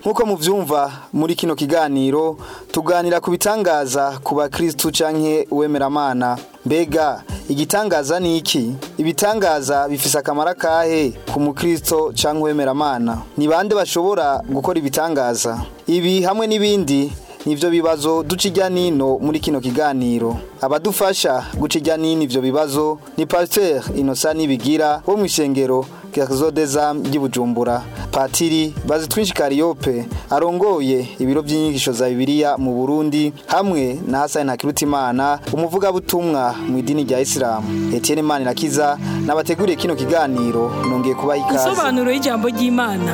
nkuko muvyumva muri kino kiganiro tuganira ku bitangaza ku bakristo canke uwemeramana mbega igitangaza ni iki ibitangaza bifise akamaro akahe ku mukristo cyangwa uwemeramana ni bande bashobora gukora ibitangaza ibi hamwe n'ibindi nivyo bibazo duca nino muri kino kiganiro abadufasha guca ijya nino ivyo bibazo ni pasiteri inosa nibigira wo mu ishengero. ry'i Bujumbura patiri bazitwinshi kariyope arongoye ibiro by'inyigisho za bibiliya mu burundi hamwe na hasani Kirutimana umuvugabutumwa mu idini rya isilamu etiyeni mani na n'abateguriye kino kiganiro nongeye kubaha ikaze insobanuro y'ijambo ry'imana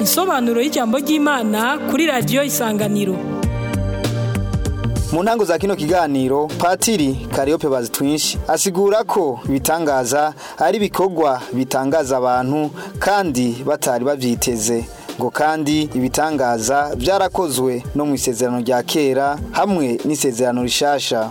insobanuro y'ijambo ry'imana kuri radiyo isanganiro mu ntango za kino kiganiro patiri kariyope bazitwinshi asigura ko ibitangaza ari ibikorwa bitangaza abantu kandi batari babyiteze ngo kandi ibitangaza byarakozwe no mu isezerano rya kera hamwe n'isezerano rishasha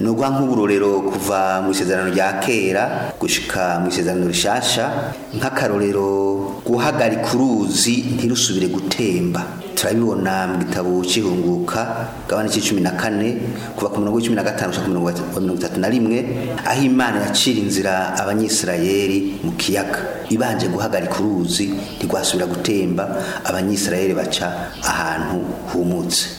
ni nk'uburorero kuva mu isezerano rya kera gushyika mu isezerano rishasha nk'akarorero guhagarika uruzi ntirusubire gutemba turabibona mu gitabo cyihunguka gabane cy'icumi na kane kuva ku mirongo cumi na gatanu gushaka ku mirongo itatu na rimwe aho imana yacira inzira abanyisirayeri mu kiyaga ibanje guhagarika uruzi ntirwasubira gutemba abanyisirayeri baca ahantu humutse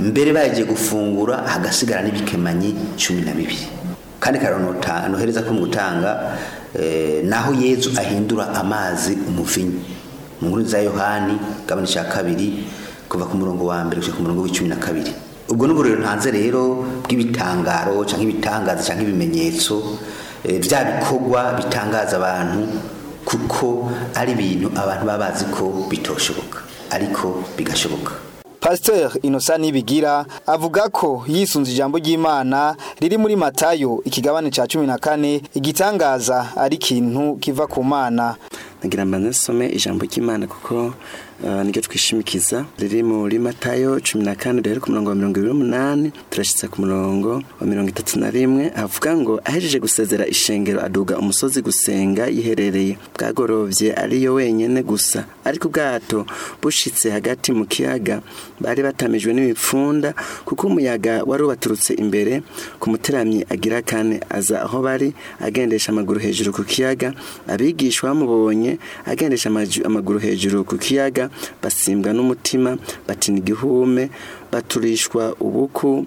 mbere bagiye gufungura hagasigara n'ibikemanyi cumi na bibiri kandi karonota nohereza ko mu gutanga eh, naho yezu ahindura amazi umuvinyi mu nkuru za yohani gabane cya kabiri kuva ku murongo wa mbere ku murongo w'icumi na kabiri ubwo n'uburiro ntanze rero bw'ibitangaro cyangwa ibitangaza cyangwa ibimenyetso bya eh, bikorwa bitangaza abantu kuko ari ibintu abantu babazi ko bitoshoboka ariko bigashoboka pasiteri inosa n'ibigira avuga ko yisunze ijambo ry'imana riri muri matayo ikigabane cya cumi na kane igitangaza ari ikintu kiva ku mana nagira ngo nisome ijambo ry'imana kuko Ah, niryo twishimikiza riri muri matayo cumi na kane duhere ku murongo wa mirongo ibiri n'umunani turashyitse ku murongo wa mirongo itatu na rimwe avuga ngo ahejeje gusezera ishengero aduga umusozi gusenga yiherereye bwagorobye ariyo wenyine gusa ariko ubwato bushitse hagati mu kiyaga bari batamijwe n'ibipfunda kuko umuyaga wari ubaturutse imbere ku muteramyi agira kane aza aho bari agendesha amaguru hejuru ku kiyaga abigishwa bamubonye agendesha amaguru hejuru ku kiyaga bakiga basimbwa n'umutima batina igihume baturishwa ubuku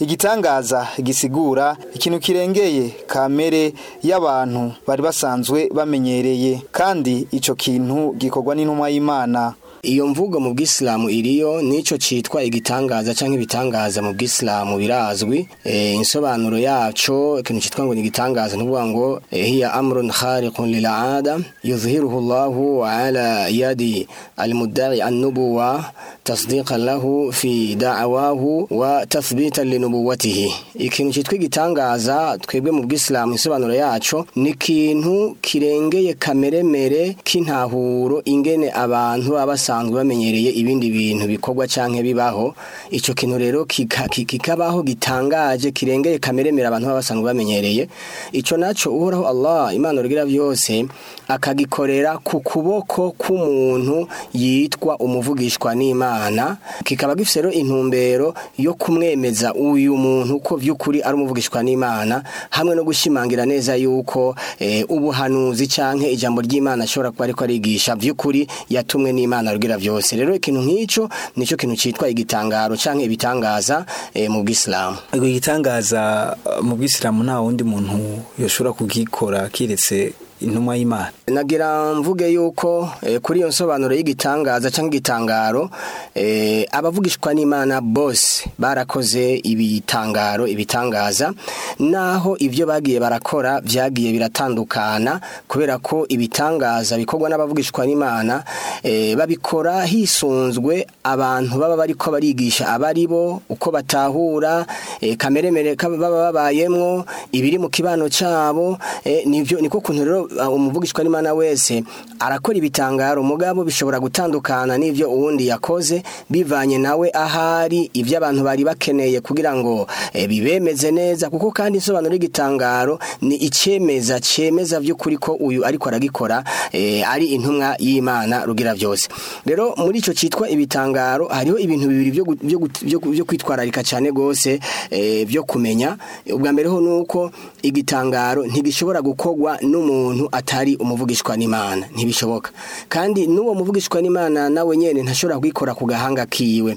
igitangaza gisigura ikintu kirengeye kamere y'abantu bari basanzwe bamenya bamenyereye kandi ico kintu gikogwa n'intumwa y'Imana iyo mvugo mu bw'isilamu iriyo n'icyo cyitwa igitangaza cyangwa ibitangaza mu bw'isilamu birazwi eh, insobanuro yaco ikintu cyitwa ngo ni igitangaza n'uvuga ngo eh, hiya amrun khariqun lil aada yuzhiruhu Allahu ala yadi al-mudda'i an lahu fi da'awahu wa tathbitan li ikintu cyitwa igitangaza twebwe mu bw'isilamu insobanuro yaco ni ikintu kirengeye kameremere k'intahuro ingene abantu baba basanzwe bamenyereye ibindi bintu bikorwa canke bibaho icyo kintu rero kikabaho gitangaje kirengeye kameremera abantu baba basanzwe bamenyereye icyo nacyo uhoraho Allah Imana rugira byose akagikorera ku kuboko k'umuntu yitwa umuvugishwa n'Imana kikaba gifise rero intumbero yo kumwemeza uyu muntu ko by'ukuri ari umuvugishwa n'Imana hamwe no gushimangira neza yuko eh, ubuhanuzi canke ijambo ry'Imana ashobora kuba ariko arigisha by'ukuri yatumwe n'Imana kugira byose rero ikintu nk'icyo nicyo kintu cyitwa igitangaro cyangwa ibitangaza eh, mu bw'isilamu igitangaza eh, mu bw'isilamu nta wundi muntu yashobora kugikora keretse intumwa y'Imana nagira mvuge yuko eh, kuri iyo nsobanuro y'igitangaza cyangwa igitangaro eh, abavugishwa n'Imana bose barakoze ibitangaro ibitangaza naho ibyo bagiye barakora byagiye biratandukana kubera ko ibitangaza bikorwa n'abavugishwa n'Imana eh, babikora hisunzwe abantu baba bari ko barigisha abari bo uko batahura kamere baba babayemo ibiri mu kibano cyabo nibyo niko kuntu rero Uh, umuvugishwa n'imana wese arakora ibitangaro umugabo bishobora gutandukana n'ibyo uwundi yakoze bivanye nawe ahari ibyo abantu bari bakeneye kugira ngo eh, bibemeze neza kuko kandi insobanuro y'igitangaro ni icyemeza cyemeza by'ukuri ko uyu ariko aragikora eh, ari intumwa y'imana rugira byose rero muri icyo cyitwa ibitangaro hariho ibintu bibiri byo kwitwararika cyane rwose byo eh, kumenya ubwa mbere ho ni uko igitangaro ntigishobora gukorwa n'umuntu umuntu atari umuvugishwa n'Imana ntibishoboka kandi n'uwo muvugishwa n'Imana nawe nyene ntashobora kwikora ku gahanga kiwe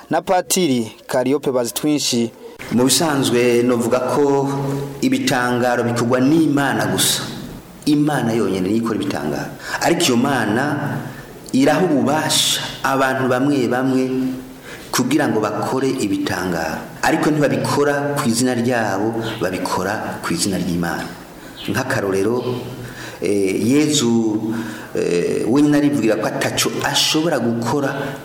na patiri kariyope bazitwinshi mu bisanzwe navuga ko ibitangaro bikorwa n'imana gusa imana yonyine niyo ikora ibitangaro ariko iyo mana iraha ububasha abantu bamwe bamwe kugira ngo bakore ibitangaro ariko ntibabikora ku izina ryabo babikora ku izina ry'imana nk'akarorero Eh, yezu eh, we naribwira ko atacu ashobora gukora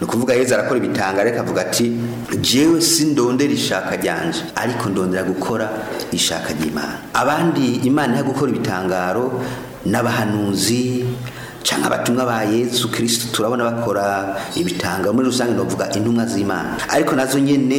ni yezu arakora ibitanga ariko avuga ati jewe sindondera ishaka ryanje ariko ndondera gukora ishaka ry'imana abandi imana yo gukora ibitangaro n'abahanuzi cyangwa abatumwa ba yesu kirisiti turabona bakora ibitanga muri rusange ndavuga intumwa z'imana ariko nazo nyine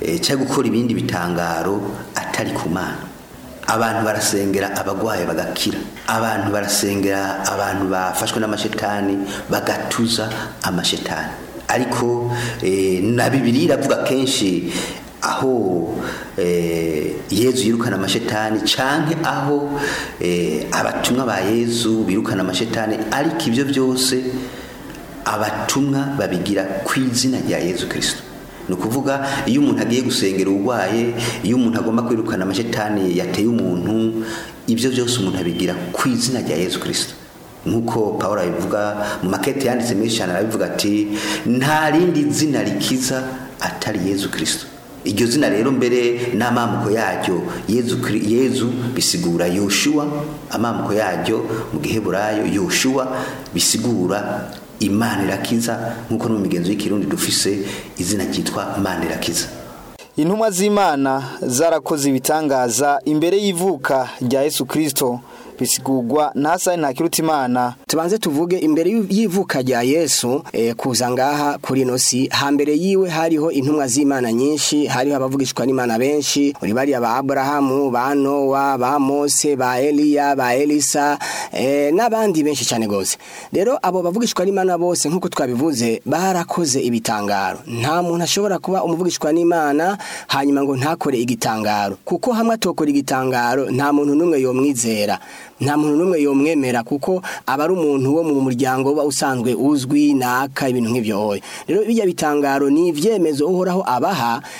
eh, cyangwa gukora ibindi bitangaro atari ku mana abantu barasengera abagwaye bagakira abantu barasengera abantu bafashwe n'amashetani bagatuza amashetani ariko eh, na bibiri iravuga kenshi aho eh, yezu yirukana amashetani canke aho eh, abatumwa ba yezu birukana amashetani ariko ibyo byose abatumwa babigira ku izina rya yezu Kristo ni ukuvuga iyo umuntu agiye gusengera urwaye iyo umuntu agomba kwirukana amashetani yateye umuntu ibyo byose umuntu abigira ku izina rya yezu Kristo nk'uko paul abivuga mu makete yanditse menshi cyane arabivuga ati nta rindi zina rikiza atari yezu Kristo. iryo zina rero mbere n'amamuko yaryo yezu bisigura Yoshua amamuko yaryo mu giheburayo yoshua bisigura imana irakiza nk'uko no migenzo y'ikirundi dufise izina ryitwa imana irakiza intumwa z'imana zarakoze ibitangaza imbere y'ivuka rya yesu Kristo bisigurwa na Hassan Ntakirutimana tubanze tuvuge imbere y'ivuka rya Yesu eh, kuza ngaha kuri nosi hambere yiwe hariho intumwa z'Imana nyinshi hariho abavugishwa n'Imana benshi uri bari aba Abrahamu ba Noa ba Mose ba Eliya ba Elisa eh, n'abandi benshi cyane gose rero abo bavugishwa n'Imana bose nkuko twabivuze barakoze ibitangaro nta muntu ashobora kuba umuvugishwa n'Imana hanyuma ngo ntakore igitangaro kuko hamwe atokora igitangaro nta muntu numwe yomwizera nta muntu n'umwe yomwemera kuko aba ari umuntu wo mu muryango uba usanzwe uzwi naka ibintu nk'ibyo rero bijya bitangaro ni ibyemezo uhoraho abaha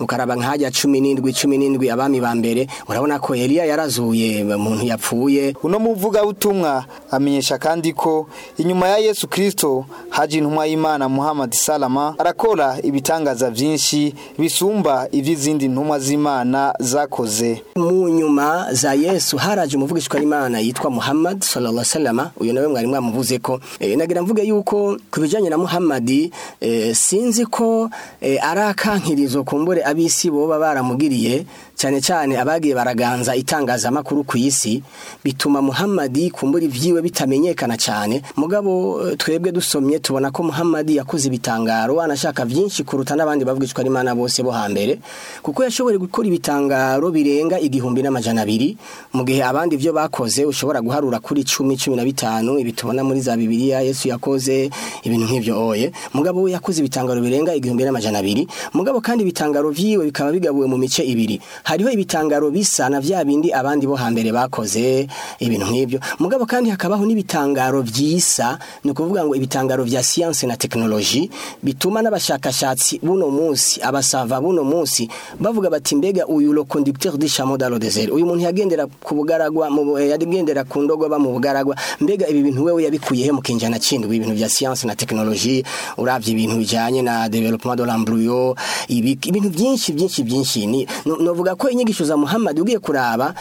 ukaraba nkaja 17 17 abami ba mbere urabona ko Elia yarazuye umuntu yapfuye uno muvuga butumwa amenyesha kandi ko inyuma ya Yesu Kristo haje intumwa y'Imana Muhammad Salama arakora ibitangaza byinshi bisumba ivy'izindi ntumwa z'imana zakoze mu nyuma za yesu haraje umuvugishwa n'imana yitwa muhammad sallallahu alaihi uyu nawe mwari mwamuvuze ko e, nagira mvuge yuko kubijanye na muhammad eh, sinzi ko e, eh, arakankirizo kumbure abisi bo baramugiriye cyane cyane abagiye baraganza itangazamakuru ku isi bituma muhammad kumbura ibyiwe bitamenyekana cyane mugabo twebwe dusomye tubona ko muhammad yakoze ibitangaro anashaka byinshi kuruta n'abandi bavugishwa n'imana bose bo hambere kuko yashoboye gukora ibitangaro birenga igihumbi n'amajana abiri mu gihe abandi ibyo bakoze ushobora guharura kuri cumi cumi na bitanu ibitubona muri za bibiliya yesu yakoze ibintu nk'ibyo oye mugabo we yakoze ibitangaro birenga igihumbi n'amajana abiri mugabo kandi ibitangaro byiwe bikaba bigabuwe mu mice ibiri hariho ibitangaro bisa na bya bindi abandi bo hambere bakoze ibintu nk'ibyo mugabo kandi hakabaho n'ibitangaro byisa ni ukuvuga ngo ibitangaro bya siyanse na tekinoloji bituma n'abashakashatsi buno munsi abasava buno munsi bavuga bati mbega uyu le conducteur du chameau dans le désert uyu muntu yagendera ku bugaragwa mu eh, yagendera ku ndogo ba mu bugaragwa mbega ibi bintu wewe yabikuye he mu kinjana cindwi ibintu bya science na technologie uravye ibintu bijanye na development de l'embryo ibintu byinshi byinshi byinshi ni novuga ko inyigisho za Muhammad ugiye kuraba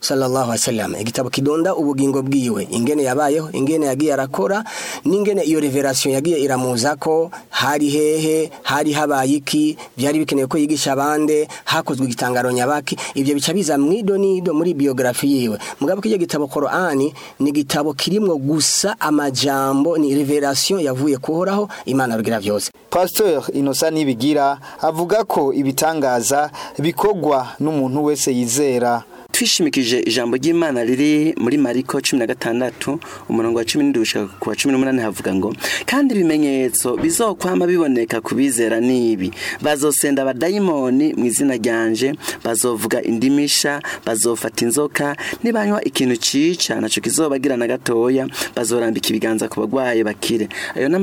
sallallahu alaihi wasallam eh, igitabo kidonda ubugingo bwiwe ingene yabayeho ingene yagiye arakora n'ingene iyo revelation yagiye iramuza ko hari hehe hari habaye iki byari bikeneye ko yigisha abande hakozwe igitangaro nyabaki ibyo bica bizana mwido nido muri biogarafi yiwe mugabo kije gitabo Qur'ani ni gitabo kirimo gusa amajambo ni revelation yavuye kuhoraho Imana rugira byose Pasteur Innocent Nibigira avuga ko ibitangaza bikogwa n'umuntu wese yizera twishimikije ijambo ry'imana riri muri mariko cumi na gatandatu umurongo wa cumi n'indwi gushyira ku wa cumi n'umunani havuga ngo kandi ibimenyetso bizokwama biboneka kubizera n'ibi bazosenda abadayimoni mu izina ryanje bazovuga indimisha bazofata inzoka nibanywa ikintu cyica nacyo na gatoya bazorambika ibiganza ku barwayi bakire ayo ni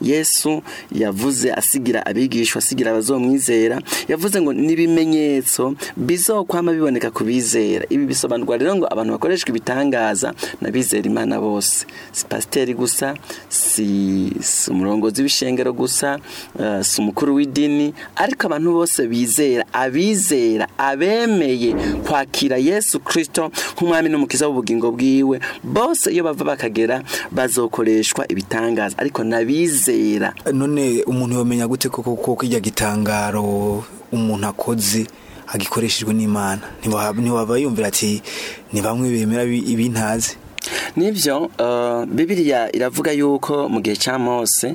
yesu yavuze asigira abigishwa asigira abazomwizera yavuze ngo n'ibimenyetso bizokwama biboneka ku abizera ibi bisobanurwa rero ngo abantu bakoreshwa ibitangaza n'abizera imana bose si pasiteri gusa si umurongozi w'ishengero gusa eh, si umukuru w'idini ariko abantu bose bizera abizera abemeye kwakira yesu kirisito nk'umwami n'umukiza w'ubugingo bwiwe bose iyo bava bakagera bazokoreshwa ibitangaza ariko n'abizera none umuntu yamenya gute koko ko kijya gitangaro umuntu akoze agikoreshejwe n'imana ntiwaba yumvira ati ni bamwe bemera ibintazi nibyo uh, bibiriya iravuga yuko mu gihe cya mose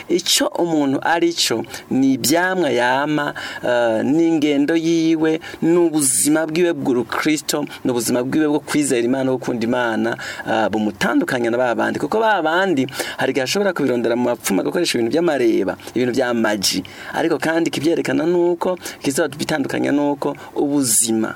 icyo umuntu ari cyo ni ibyamwa yama eh, n'ingendo yiwe nubuzima ubuzima bwiwe bw'urukirisito ni bwiwe bwo kwizera imana gukunda imana eh, bumutandukanya na ba bandi kuko ba bandi hari igihe ashobora kubirondera mu mapfuma agakoresha ibintu by'amareba ibintu by'amagi ariko kandi kibyerekana ni uko kizaba bitandukanya ni uko ubuzima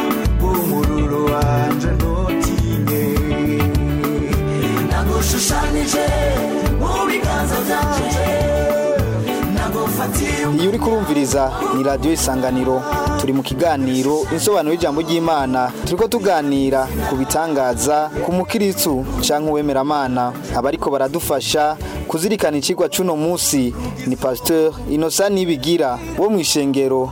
ushushanyije mu biganza byanje iyo uri kurumviriza ni radiyo isanganiro turi mu kiganiro insobanuro y'ijambo ry'imana turi ko tuganira ku bitangaza ku mukiritsu cyangwa uwemeramana abariko baradufasha kuzirikana ikigwa cy'uno munsi ni pasiteri inosa nibigira wo mu ishengero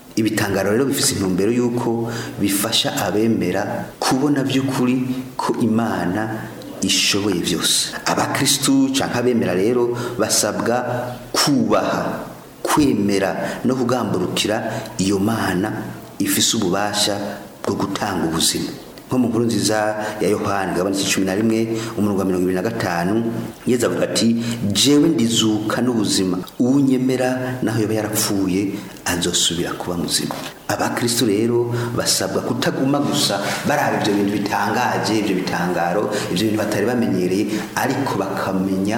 ibitangaro rero bifite intumbero y'uko bifasha abemera kubona by'ukuri ko imana ishoboye byose Abakristu cyangwa abemera rero basabwa kubaha kwemera no kugamburukira iyo mana ifise ububasha bwo gutanga ubuzima nko mu nkuru nziza ya yohani gabanya cumi na rimwe umurongo wa mirongo ibiri na gatanu ngeze avuga ati jewe ndizuka n'ubuzima uwunyemera naho yaba yarapfuye azosubira kuba muzima abakristo rero basabwa kutaguma gusa baraba ibyo bintu bitangaje ibyo bitangaro ibyo bintu batari bamenyereye ariko bakamenya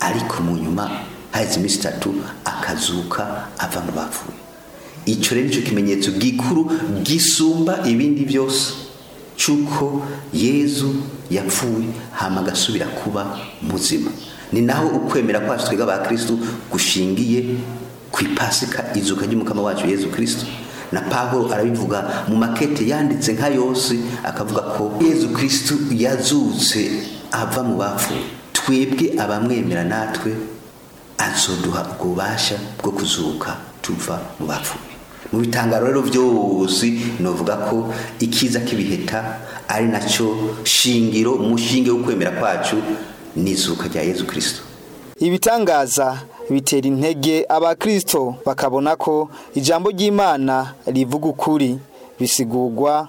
ariko mu nyuma haheze iminsi itatu akazuka ava mu bapfuye icyo rero nicyo kimenyetso gikuru gisumba ibindi byose cy'uko yezu yapfuye hama agasubira kuba muzima ni naho ukwemera kwacu twega ba gushingiye ku ipasika izuka ry'umukama wacu yezu kirisitu na paul arabivuga mu makete yanditse nka yose akavuga ko yezu kirisitu yazutse ava mu bapfuye twebwe abamwemera natwe azoduha ubwo bwo kuzuka tuva mu bapfuye mu bitangaro rero byose novuga ko ikiza k'ibiheta ari nacyo shingiro umushinge wo kwemera kwacu n'izuka rya Yezu kirisito ibitangaza bitera intege abakristo bakabona ko ijambo ry'imana rivuga ukuri bisigurwa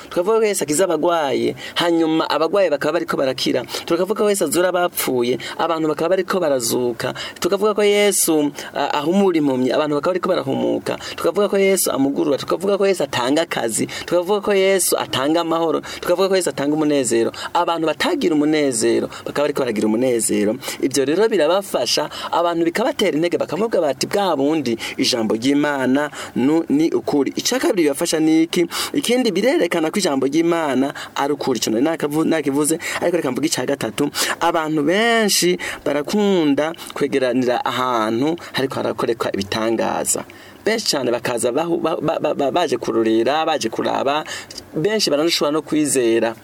tukavuga ko Yesu akiza abagwaye hanyuma abagwaye bakaba bariko barakira tukavuga ko Yesu azura abapfuye abantu bakaba bariko barazuka tukavuga ko Yesu ahumura impumyi abantu bakaba bariko barahumuka tukavuga ko Yesu amugurura tukavuga ko Yesu atanga akazi tukavuga ko Yesu atanga amahoro tukavuga ko Yesu atanga umunezero abantu batagira umunezero umunezero bakaba bariko baragira umunezero ibyo rero birabafasha abantu bikabatera intege bakavuga bati bwa bundi ijambo ry'imana ni ukuri icya kabiri bibafasha ni iki ikindi birerekana ko ijambo ry'imana ari ukuri icyo ntakivuze ariko reka mvuga icya gatatu abantu benshi barakunda kwegeranira ahantu ariko harakoreka ibitangaza benshi cyane bakaza baje kururira baje kuraba benshi baranashobora no kwizera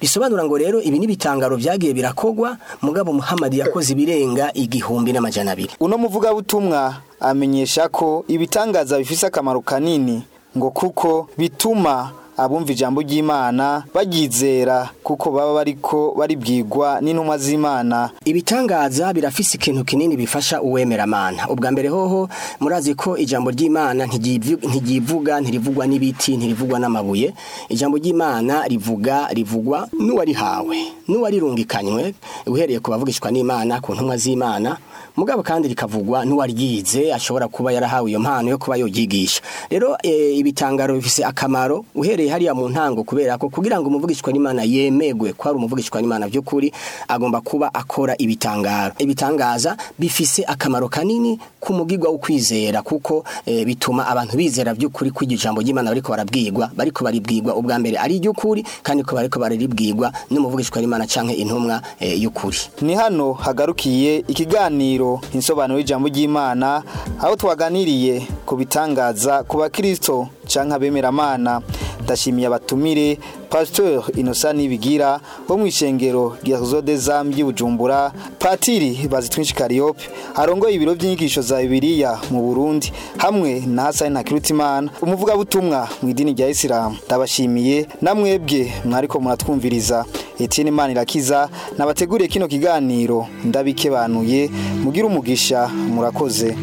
bisobanura ngo rero ibi ni bitangaro byagiye birakogwa mugabo Muhammadi yakoze ibirenga igihumbi n'amajana abiri umuvugabutumwa amenyesha ko ibitangaza bifise akamaro kanini ngo kuko bituma abumva ijambo ry'Imana baryizera kuko baba bariko baribwirwa n'intumwa z'Imana ibitangaza birafise ikintu kinini bifasha uwemera mana ubwa mbere hoho murazi ko ijambo ry'Imana ntigivuga ntirivugwa n'ibiti ntirivugwa n'amabuye ijambo ry'Imana rivuga rivugwa n'uwarihawe n'uwarirungikanywe uhereye kubavugishwa n'Imana ku ntumwa z'Imana mugabo kandi rikavugwa n'uwaryize ashobora kuba yarahawe iyo mpano yo kuba yogigisha rero eh, ibitangaro bifise akamaro uhereye yahereye hariya mu ntango kubera ko kugira ngo umuvugishwa n'Imana yemegwe ko ari umuvugishwa n'Imana by'ukuri agomba kuba akora ibitangaro ibitangaza bifise akamaro kanini ku mugigwa ukwizera kuko e, bituma abantu bizera by'ukuri ko ijambo ry'Imana bariko barabwirwa bariko baribwirwa ubwa mbere ari ry'ukuri kandi ko bariko baribwirwa n'umuvugishwa n'Imana cyangwa intumwa e, y'ukuri ni hano hagarukiye ikiganiro insobanuro y'ijambo ry'Imana aho twaganiriye ku bitangaza ku cyangwa canke abemeramana ndashimiye abatumire Pastor Innocent Nibigira bo mu ishengero rya Zode Zambi Bujumbura Patiri Twinshi Cariope arongoye ibiro by'inyigisho za bibiriya mu Burundi hamwe na Hassan Nakirutimana umuvugabutumwa mu idini rya Islam ndabashimiye namwebwe mwariko muratwumviriza Etienne Imana irakiza nabateguriye kino kiganiro ndabikebanuye mugira umugisha murakoze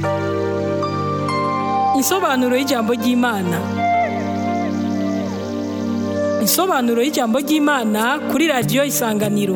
Isobanuro y'ijambo ry'Imana insobanuro y'ijambo ry'imana kuri radiyo isanganiro